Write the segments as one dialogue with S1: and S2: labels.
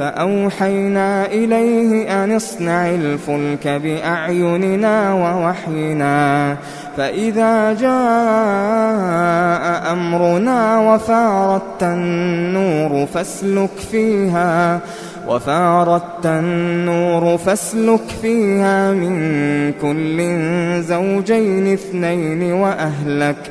S1: فأوحينا إليه أن اصنع الفلك بأعيننا ووحينا فإذا جاء أمرنا وفارت النور فاسلك فيها وفارت النور فاسلك فيها من كل زوجين اثنين وأهلك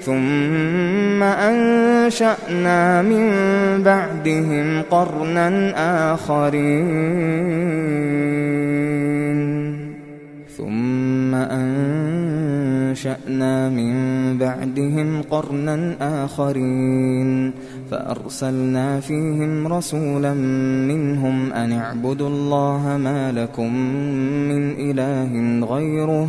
S1: ثم أنشأنا من بعدهم قرنا آخرين. ثم أنشأنا من بعدهم قرنا آخرين. فأرسلنا فيهم رسولا منهم أن اعبدوا الله ما لكم من إله غيره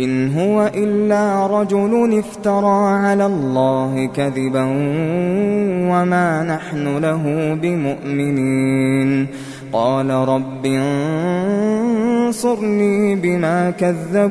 S1: إن هو إلا رجل افترى على الله كذبا وما نحن له بمؤمنين. قال رب انصرني بما كذبون.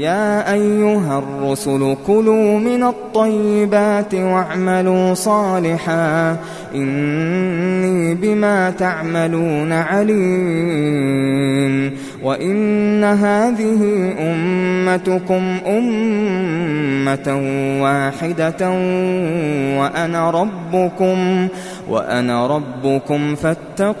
S1: يا أيها الرسل كلوا من الطيبات واعملوا صالحا إني بما تعملون عليم وإن هذه أمتكم أمة واحدة وأنا ربكم وأنا ربكم فاتقون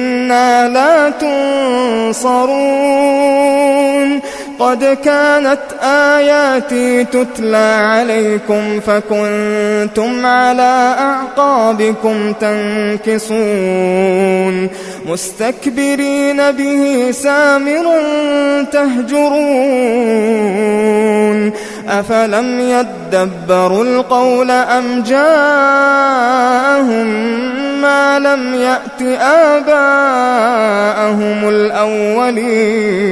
S1: لا تنصرون قد كانت آياتي تتلى عليكم فكنتم على أعقابكم تنكصون. مستكبرين به سامر تهجرون. أفلم يدبروا القول أم جاءهم ما لم يأت آباءهم الأولين؟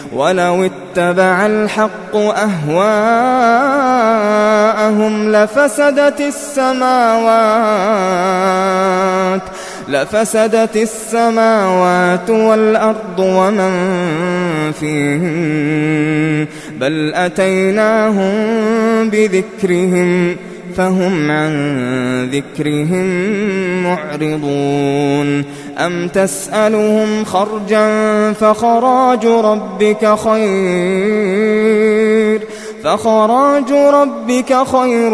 S1: ولو اتبع الحق أهواءهم لفسدت السماوات لفسدت السماوات والأرض ومن فيهن بل أتيناهم بذكرهم. فهم عن ذكرهم معرضون. أم تسألهم خرجا فخراج ربك خير فخراج ربك خير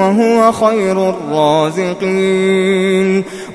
S1: وهو خير الرازقين.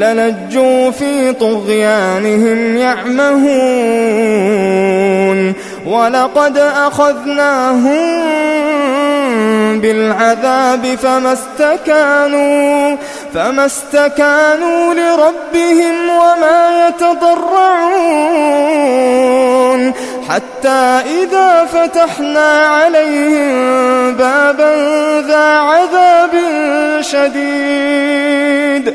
S1: للجوا في طغيانهم يعمهون ولقد أخذناهم بالعذاب فما استكانوا فما استكانوا لربهم وما يتضرعون حتى إذا فتحنا عليهم بابا ذا عذاب شديد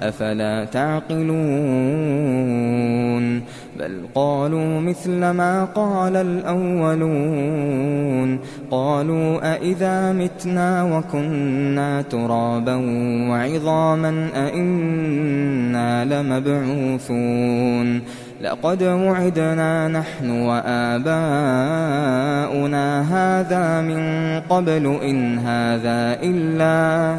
S1: أفلا تعقلون بل قالوا مثل ما قال الأولون قالوا أئذا متنا وكنا ترابا وعظاما أئنا لمبعوثون لقد وعدنا نحن وآباؤنا هذا من قبل إن هذا إلا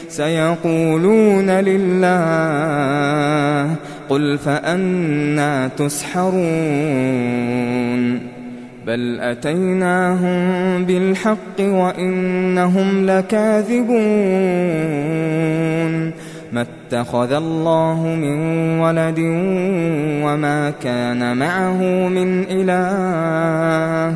S1: سيقولون لله قل فأنا تسحرون بل أتيناهم بالحق وإنهم لكاذبون ما اتخذ الله من ولد وما كان معه من إله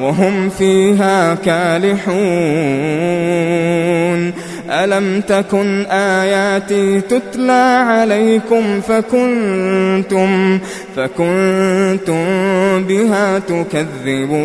S1: وهم فيها كالحون. ألم تكن آياتي تتلى عليكم فكنتم فكنتم بها تكذبون.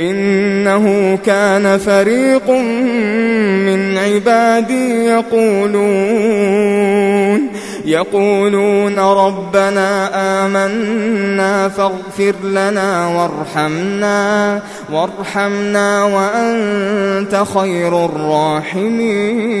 S1: إنه كان فريق من عبادي يقولون يقولون ربنا آمنا فاغفر لنا وارحمنا وارحمنا وأنت خير الراحمين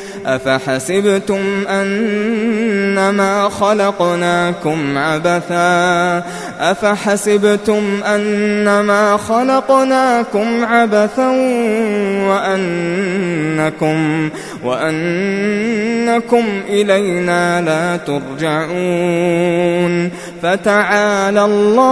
S1: أفحسبتم أنما خلقناكم عبثا؟ أفحسبتم أنما خلقناكم عبثا وأنكم وأنكم إلينا لا ترجعون. فتعالى الله.